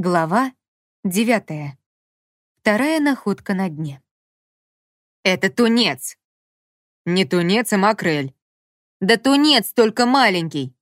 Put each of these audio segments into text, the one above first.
Глава девятая. Вторая находка на дне. «Это тунец!» «Не тунец, а макрель». «Да тунец, только маленький!»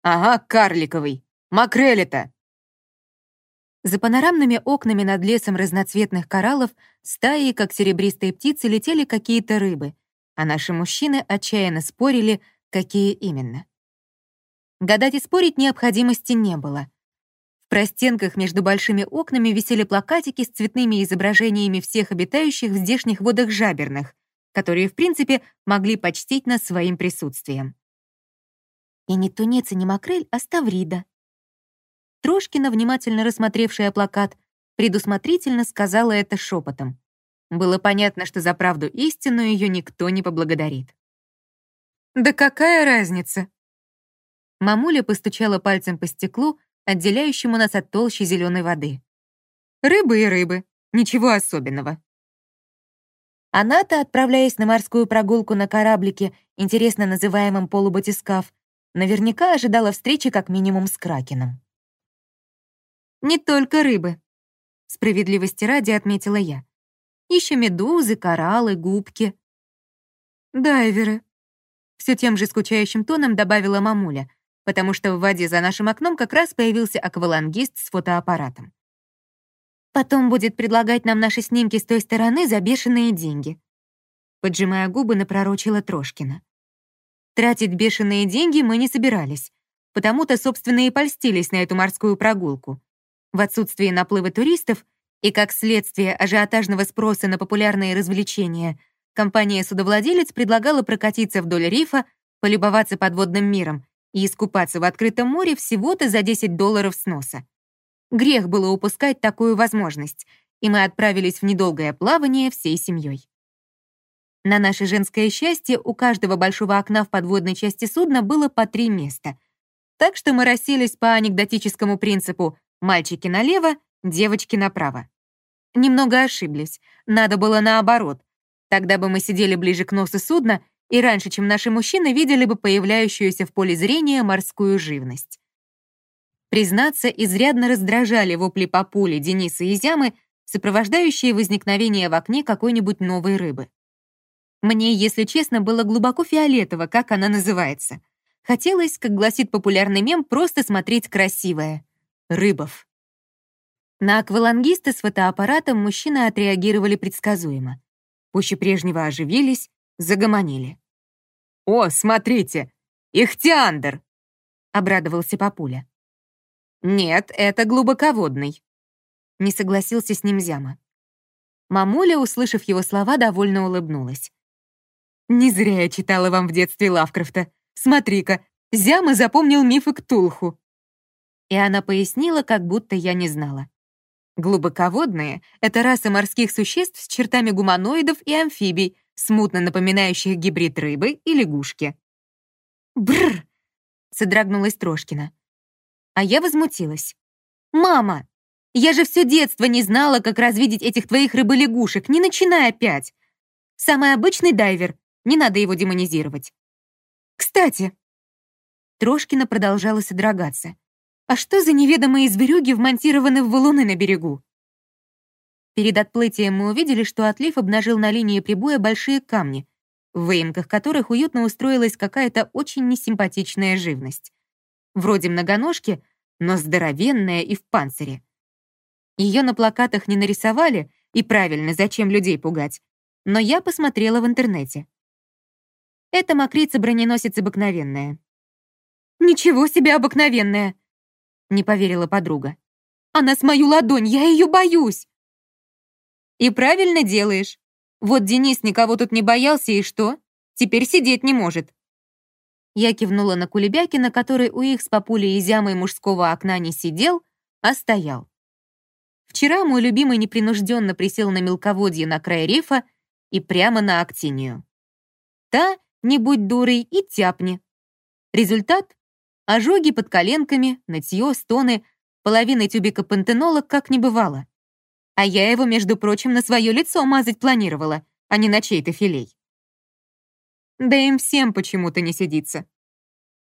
«Ага, карликовый. Макрель это!» За панорамными окнами над лесом разноцветных кораллов стаи, как серебристые птицы, летели какие-то рыбы, а наши мужчины отчаянно спорили, какие именно. Гадать и спорить необходимости не было — простенках между большими окнами висели плакатики с цветными изображениями всех обитающих в здешних водах жаберных, которые, в принципе, могли почтить нас своим присутствием. И не тунец и не макрель, а ставрида. Трошкина, внимательно рассмотревшая плакат, предусмотрительно сказала это шепотом. Было понятно, что за правду истинную ее никто не поблагодарит. «Да какая разница?» Мамуля постучала пальцем по стеклу, отделяющему нас от толщи зеленой воды. Рыбы и рыбы, ничего особенного. Она-то, отправляясь на морскую прогулку на кораблике, интересно называемом полубатискаф, наверняка ожидала встречи как минимум с Кракеном. «Не только рыбы», — справедливости ради отметила я. Еще медузы, кораллы, губки. «Дайверы», — все тем же скучающим тоном добавила мамуля — потому что в воде за нашим окном как раз появился аквалангист с фотоаппаратом. Потом будет предлагать нам наши снимки с той стороны за бешеные деньги. Поджимая губы, напророчила Трошкина. Тратить бешеные деньги мы не собирались, потому-то, собственно, и польстились на эту морскую прогулку. В отсутствие наплыва туристов и, как следствие ажиотажного спроса на популярные развлечения, компания-судовладелец предлагала прокатиться вдоль рифа, полюбоваться подводным миром и искупаться в открытом море всего-то за 10 долларов сноса. Грех было упускать такую возможность, и мы отправились в недолгое плавание всей семьей. На наше женское счастье у каждого большого окна в подводной части судна было по три места. Так что мы расселись по анекдотическому принципу «мальчики налево, девочки направо». Немного ошиблись, надо было наоборот. Тогда бы мы сидели ближе к носу судна и раньше, чем наши мужчины видели бы появляющуюся в поле зрения морскую живность. Признаться, изрядно раздражали вопли папули, Дениса и Зямы, сопровождающие возникновение в окне какой-нибудь новой рыбы. Мне, если честно, было глубоко фиолетово, как она называется. Хотелось, как гласит популярный мем, просто смотреть красивое. Рыбов. На аквалангиста с фотоаппаратом мужчины отреагировали предсказуемо. Пуще прежнего оживились, загомонили. «О, смотрите! Ихтиандр!» — обрадовался папуля. «Нет, это глубоководный», — не согласился с ним Зяма. Мамуля, услышав его слова, довольно улыбнулась. «Не зря я читала вам в детстве Лавкрафта. Смотри-ка, Зяма запомнил мифы Ктулху». И она пояснила, как будто я не знала. Глубоководные — это раса морских существ с чертами гуманоидов и амфибий, смутно напоминающих гибрид рыбы и лягушки. Бррр! содрогнулась Трошкина. А я возмутилась. «Мама, я же все детство не знала, как развидеть этих твоих рыболягушек, не начинай опять. Самый обычный дайвер, не надо его демонизировать. Кстати...» Трошкина продолжала содрогаться. «А что за неведомые зверюги вмонтированы в валуны на берегу?» Перед отплытием мы увидели, что отлив обнажил на линии прибоя большие камни, в выемках которых уютно устроилась какая-то очень несимпатичная живность. Вроде многоножки, но здоровенная и в панцире. Ее на плакатах не нарисовали, и правильно, зачем людей пугать. Но я посмотрела в интернете. Это мокрица-броненосец обыкновенная. «Ничего себе обыкновенная!» — не поверила подруга. «Она с мою ладонь, я ее боюсь!» И правильно делаешь. Вот Денис никого тут не боялся, и что? Теперь сидеть не может. Я кивнула на Кулебякина, который у их с папулей и мужского окна не сидел, а стоял. Вчера мой любимый непринужденно присел на мелководье на край рифа и прямо на актинию. Та, не будь дурой, и тяпни. Результат — ожоги под коленками, нытье, стоны, половины тюбика пантенола как не бывало. А я его, между прочим, на свое лицо мазать планировала, а не на чей-то филей. Да им всем почему-то не сидится,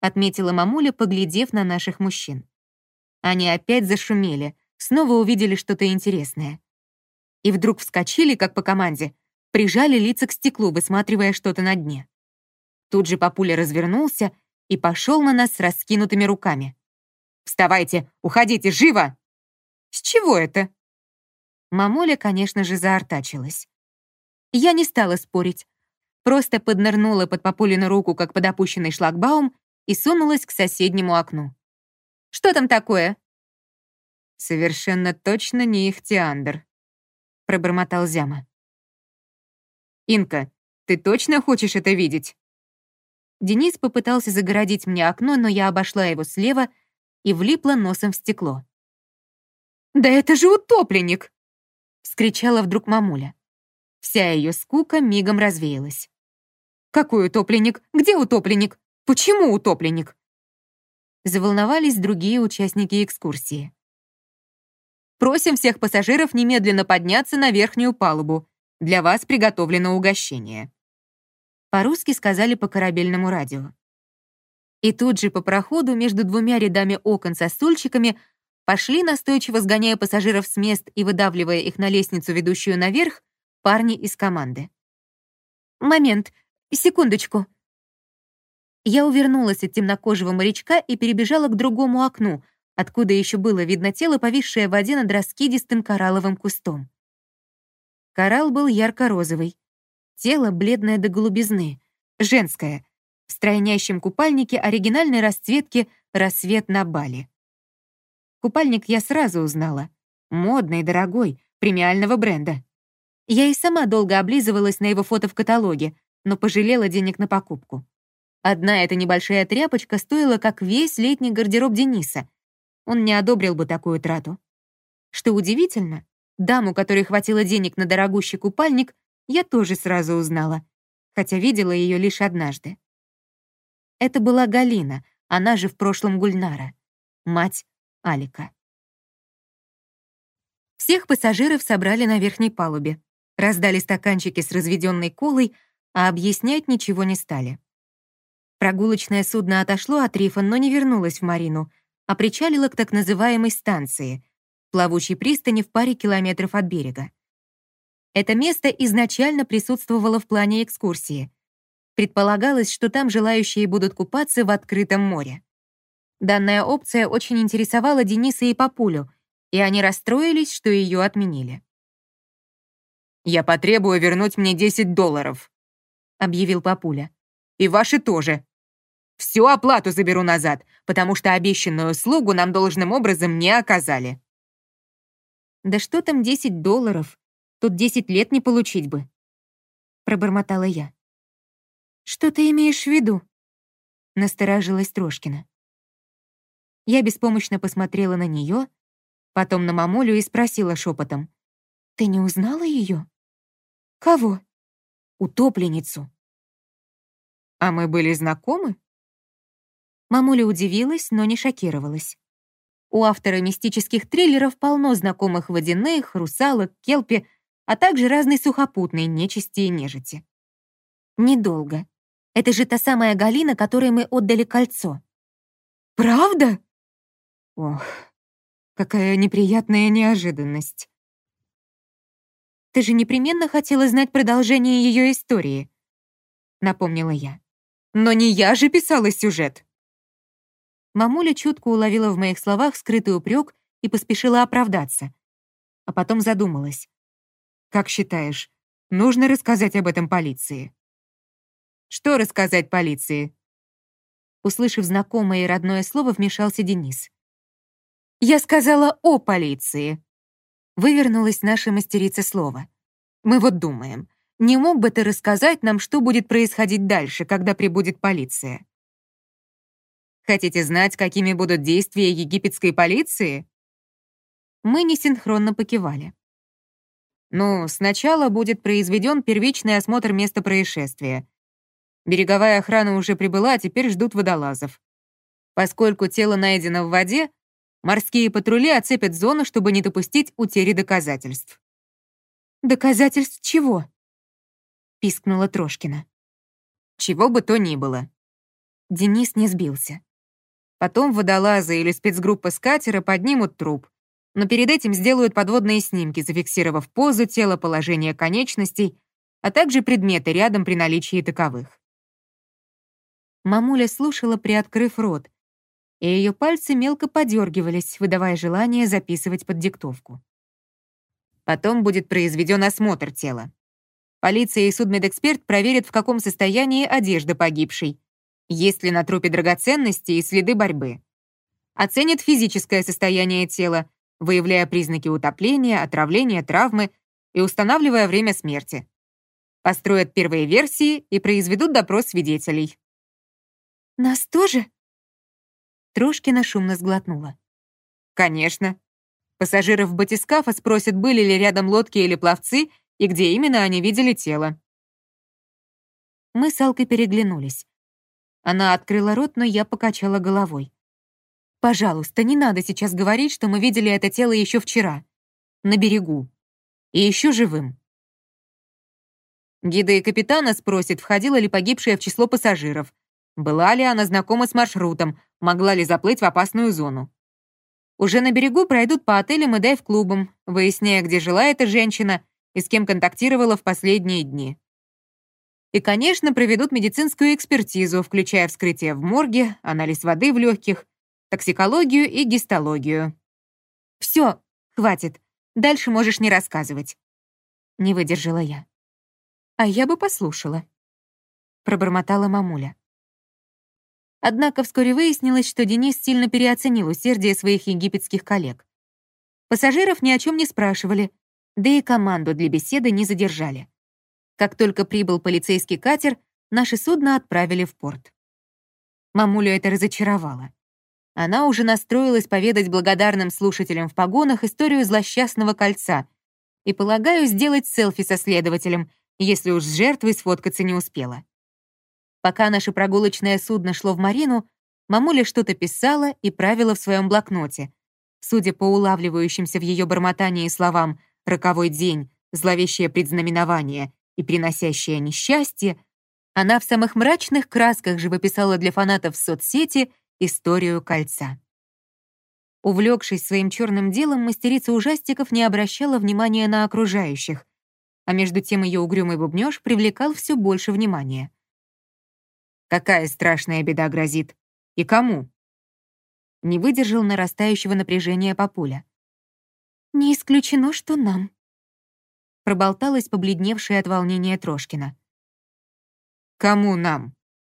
отметила мамуля, поглядев на наших мужчин. Они опять зашумели, снова увидели что-то интересное. И вдруг вскочили, как по команде, прижали лица к стеклу, высматривая что-то на дне. Тут же папуля развернулся и пошел на нас с раскинутыми руками. «Вставайте! Уходите! Живо!» «С чего это?» Мамуля, конечно же, заортачилась. Я не стала спорить. Просто поднырнула под папулину руку, как под опущенный шлагбаум, и сунулась к соседнему окну. «Что там такое?» «Совершенно точно не их Тиандр», — пробормотал Зяма. «Инка, ты точно хочешь это видеть?» Денис попытался загородить мне окно, но я обошла его слева и влипла носом в стекло. «Да это же утопленник!» — вскричала вдруг мамуля. Вся ее скука мигом развеялась. «Какой утопленник? Где утопленник? Почему утопленник?» Заволновались другие участники экскурсии. «Просим всех пассажиров немедленно подняться на верхнюю палубу. Для вас приготовлено угощение». По-русски сказали по корабельному радио. И тут же по проходу между двумя рядами окон со стульчиками пошли, настойчиво сгоняя пассажиров с мест и выдавливая их на лестницу, ведущую наверх, парни из команды. «Момент, секундочку». Я увернулась от темнокожего морячка и перебежала к другому окну, откуда еще было видно тело, повисшее в воде над раскидистым коралловым кустом. Коралл был ярко-розовый, тело бледное до голубизны, женское, в стройнящем купальнике оригинальной расцветки «Рассвет на Бали». Купальник я сразу узнала. Модный, дорогой, премиального бренда. Я и сама долго облизывалась на его фото в каталоге, но пожалела денег на покупку. Одна эта небольшая тряпочка стоила как весь летний гардероб Дениса. Он не одобрил бы такую трату. Что удивительно, даму, которой хватило денег на дорогущий купальник, я тоже сразу узнала, хотя видела ее лишь однажды. Это была Галина, она же в прошлом Гульнара, мать Алика. Всех пассажиров собрали на верхней палубе, раздали стаканчики с разведенной колой, а объяснять ничего не стали. Прогулочное судно отошло от рифа, но не вернулось в Марину, а причалило к так называемой станции, плавучей пристани в паре километров от берега. Это место изначально присутствовало в плане экскурсии. Предполагалось, что там желающие будут купаться в открытом море. Данная опция очень интересовала Дениса и Папулю, и они расстроились, что ее отменили. «Я потребую вернуть мне 10 долларов», — объявил Папуля. «И ваши тоже. Всю оплату заберу назад, потому что обещанную услугу нам должным образом не оказали». «Да что там 10 долларов? Тут 10 лет не получить бы», — пробормотала я. «Что ты имеешь в виду?» — насторожилась Трошкина. Я беспомощно посмотрела на нее, потом на мамулю и спросила шепотом. «Ты не узнала ее?» «Кого?» «Утопленницу». «А мы были знакомы?» Мамуля удивилась, но не шокировалась. У автора мистических триллеров полно знакомых водяных, русалок, келпи, а также разной сухопутной нечисти и нежити. Недолго. Это же та самая Галина, которой мы отдали кольцо. «Правда?» Ох, какая неприятная неожиданность. «Ты же непременно хотела знать продолжение ее истории», — напомнила я. «Но не я же писала сюжет!» Мамуля чутко уловила в моих словах скрытый упрек и поспешила оправдаться. А потом задумалась. «Как считаешь, нужно рассказать об этом полиции?» «Что рассказать полиции?» Услышав знакомое и родное слово, вмешался Денис. «Я сказала о полиции», — вывернулась наша мастерица слова. «Мы вот думаем, не мог бы ты рассказать нам, что будет происходить дальше, когда прибудет полиция?» Хотите знать, какими будут действия египетской полиции? Мы несинхронно покивали. Ну, сначала будет произведен первичный осмотр места происшествия. Береговая охрана уже прибыла, а теперь ждут водолазов. Поскольку тело найдено в воде, Морские патрули оцепят зону, чтобы не допустить утери доказательств. «Доказательств чего?» — пискнула Трошкина. «Чего бы то ни было». Денис не сбился. Потом водолазы или спецгруппа с катера поднимут труп. Но перед этим сделают подводные снимки, зафиксировав позу тела, положение конечностей, а также предметы рядом при наличии таковых. Мамуля слушала, приоткрыв рот, и ее пальцы мелко подергивались, выдавая желание записывать под диктовку. Потом будет произведен осмотр тела. Полиция и судмедэксперт проверят, в каком состоянии одежда погибшей, есть ли на трупе драгоценности и следы борьбы. Оценят физическое состояние тела, выявляя признаки утопления, отравления, травмы и устанавливая время смерти. Построят первые версии и произведут допрос свидетелей. «Нас тоже?» Трошкина шумно сглотнула. «Конечно. Пассажиров батискафа спросят, были ли рядом лодки или пловцы и где именно они видели тело. Мы с Алкой переглянулись. Она открыла рот, но я покачала головой. «Пожалуйста, не надо сейчас говорить, что мы видели это тело еще вчера. На берегу. И еще живым». Гида и капитана спросят, входила ли погибшая в число пассажиров, была ли она знакома с маршрутом, могла ли заплыть в опасную зону. Уже на берегу пройдут по отелям и дайв-клубам, выясняя, где жила эта женщина и с кем контактировала в последние дни. И, конечно, проведут медицинскую экспертизу, включая вскрытие в морге, анализ воды в легких, токсикологию и гистологию. Все, хватит. Дальше можешь не рассказывать. Не выдержала я. А я бы послушала. Пробормотала мамуля. Однако вскоре выяснилось, что Денис сильно переоценил усердие своих египетских коллег. Пассажиров ни о чем не спрашивали, да и команду для беседы не задержали. Как только прибыл полицейский катер, наше судно отправили в порт. Мамулю это разочаровало. Она уже настроилась поведать благодарным слушателям в погонах историю злосчастного кольца и, полагаю, сделать селфи со следователем, если уж с жертвой сфоткаться не успела. Пока наше прогулочное судно шло в марину, мамуля что-то писала и правила в своем блокноте. Судя по улавливающимся в ее бормотании словам «роковой день», «зловещее предзнаменование» и «приносящее несчастье», она в самых мрачных красках живописала для фанатов в соцсети историю кольца. Увлекшись своим черным делом, мастерица ужастиков не обращала внимания на окружающих, а между тем ее угрюмый бубнёж привлекал все больше внимания. Какая страшная беда грозит? И кому? Не выдержал нарастающего напряжения папуля. «Не исключено, что нам», — проболталась побледневшая от волнения Трошкина. «Кому нам?»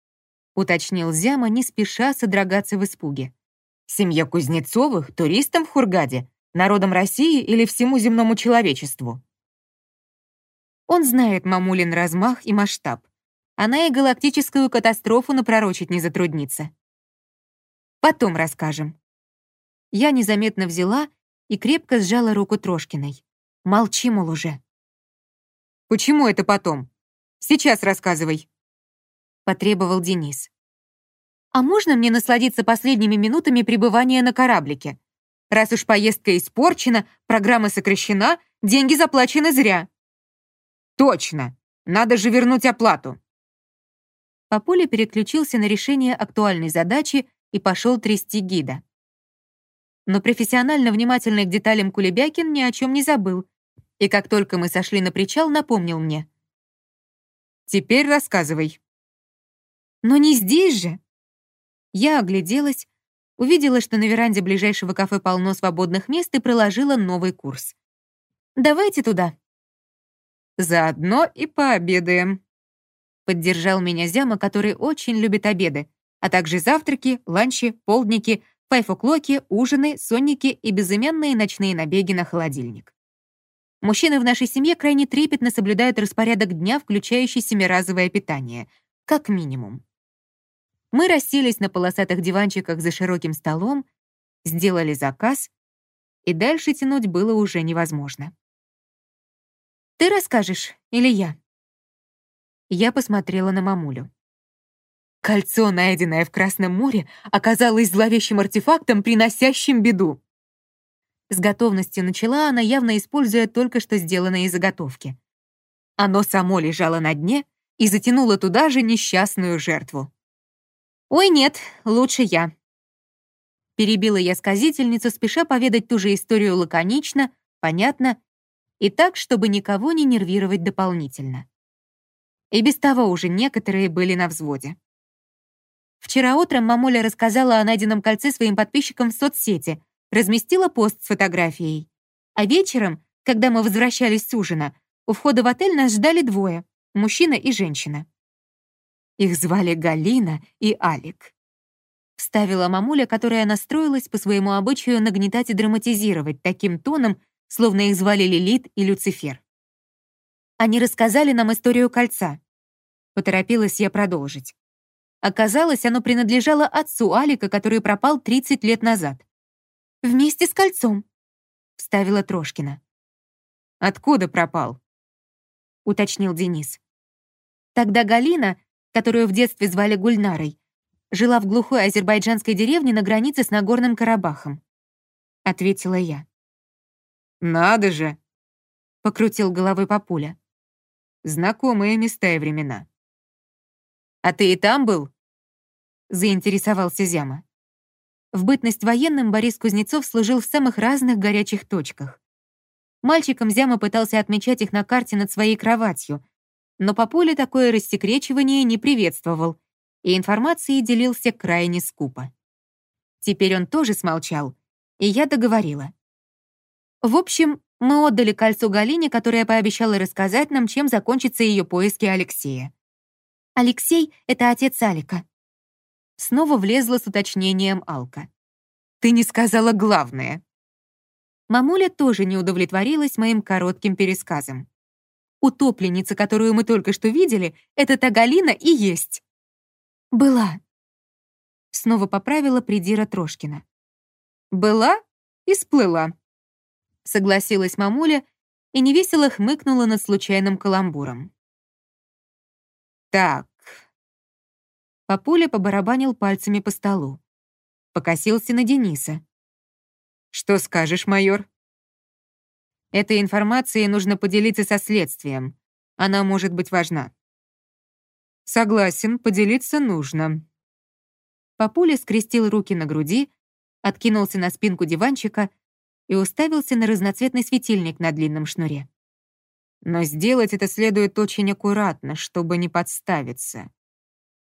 — уточнил Зяма, не спеша содрогаться в испуге. «Семье Кузнецовых, туристам в Хургаде, народам России или всему земному человечеству?» Он знает мамулин размах и масштаб она и галактическую катастрофу напророчить не затруднится. Потом расскажем. Я незаметно взяла и крепко сжала руку Трошкиной. Молчи, мол, уже. «Почему это потом? Сейчас рассказывай», — потребовал Денис. «А можно мне насладиться последними минутами пребывания на кораблике? Раз уж поездка испорчена, программа сокращена, деньги заплачены зря». «Точно! Надо же вернуть оплату!» Папуля переключился на решение актуальной задачи и пошел трясти гида. Но профессионально внимательный к деталям Кулебякин ни о чем не забыл, и как только мы сошли на причал, напомнил мне. «Теперь рассказывай». «Но не здесь же!» Я огляделась, увидела, что на веранде ближайшего кафе полно свободных мест и проложила новый курс. «Давайте туда». «Заодно и пообедаем», Поддержал меня Зяма, который очень любит обеды, а также завтраки, ланчи, полдники, файфоклоки, ужины, сонники и безымянные ночные набеги на холодильник. Мужчины в нашей семье крайне трепетно соблюдают распорядок дня, включающий семиразовое питание, как минимум. Мы расселись на полосатых диванчиках за широким столом, сделали заказ, и дальше тянуть было уже невозможно. «Ты расскажешь или я?» Я посмотрела на мамулю. Кольцо, найденное в Красном море, оказалось зловещим артефактом, приносящим беду. С готовностью начала она, явно используя только что сделанные заготовки. Оно само лежало на дне и затянуло туда же несчастную жертву. «Ой, нет, лучше я». Перебила я сказительницу, спеша поведать ту же историю лаконично, понятно и так, чтобы никого не нервировать дополнительно. И без того уже некоторые были на взводе. Вчера утром мамуля рассказала о найденном кольце своим подписчикам в соцсети, разместила пост с фотографией. А вечером, когда мы возвращались с ужина, у входа в отель нас ждали двое — мужчина и женщина. Их звали Галина и Алик. Вставила мамуля, которая настроилась по своему обычаю нагнетать и драматизировать таким тоном, словно их звали Лилит и Люцифер. Они рассказали нам историю кольца. Поторопилась я продолжить. Оказалось, оно принадлежало отцу Алика, который пропал 30 лет назад. «Вместе с кольцом», — вставила Трошкина. «Откуда пропал?» — уточнил Денис. Тогда Галина, которую в детстве звали Гульнарой, жила в глухой азербайджанской деревне на границе с Нагорным Карабахом. Ответила я. «Надо же!» — покрутил головой папуля. «Знакомые места и времена». «А ты и там был?» — заинтересовался Зяма. В бытность военным Борис Кузнецов служил в самых разных горячих точках. Мальчиком Зяма пытался отмечать их на карте над своей кроватью, но папуля такое рассекречивание не приветствовал и информацией делился крайне скупо. Теперь он тоже смолчал, и я договорила. В общем, мы отдали кольцо Галине, которая пообещала рассказать нам, чем закончатся ее поиски Алексея. «Алексей — это отец Алика». Снова влезла с уточнением Алка. «Ты не сказала главное». Мамуля тоже не удовлетворилась моим коротким пересказом. Утопленница, которую мы только что видели, это та Галина и есть. «Была», — снова поправила придира Трошкина. «Была и сплыла», — согласилась мамуля и невесело хмыкнула над случайным каламбуром. «Так». Папуля побарабанил пальцами по столу. Покосился на Дениса. «Что скажешь, майор?» «Этой информацией нужно поделиться со следствием. Она может быть важна». «Согласен, поделиться нужно». Папуля скрестил руки на груди, откинулся на спинку диванчика и уставился на разноцветный светильник на длинном шнуре. Но сделать это следует очень аккуратно, чтобы не подставиться.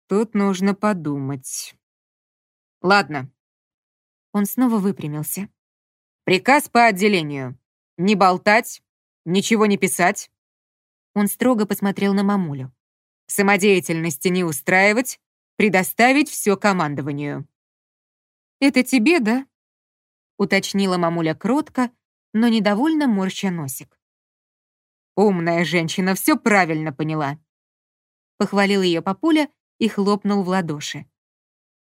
Тут нужно подумать. Ладно. Он снова выпрямился. Приказ по отделению. Не болтать, ничего не писать. Он строго посмотрел на мамулю. Самодеятельности не устраивать, предоставить все командованию. «Это тебе, да?» Уточнила мамуля кротко, но недовольно морща носик. «Умная женщина, все правильно поняла», — похвалил ее папуля и хлопнул в ладоши.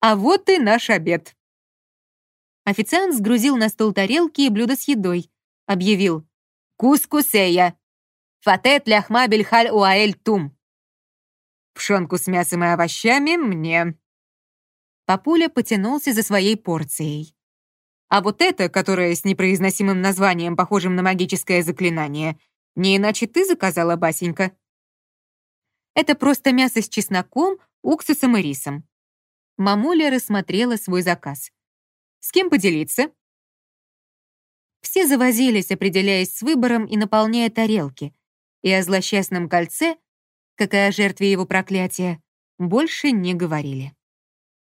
«А вот и наш обед». Официант сгрузил на стол тарелки и блюда с едой, объявил «Кускусея! Фатет ляхма бельхаль уаэль тум!» «Пшенку с мясом и овощами мне!» Папуля потянулся за своей порцией. А вот это, которое с непроизносимым названием, похожим на магическое заклинание, не иначе ты заказала, Басенька. Это просто мясо с чесноком, уксусом и рисом. Мамуля рассмотрела свой заказ. С кем поделиться? Все завозились, определяясь с выбором и наполняя тарелки. И о злосчастном кольце, как и о жертве его проклятия, больше не говорили.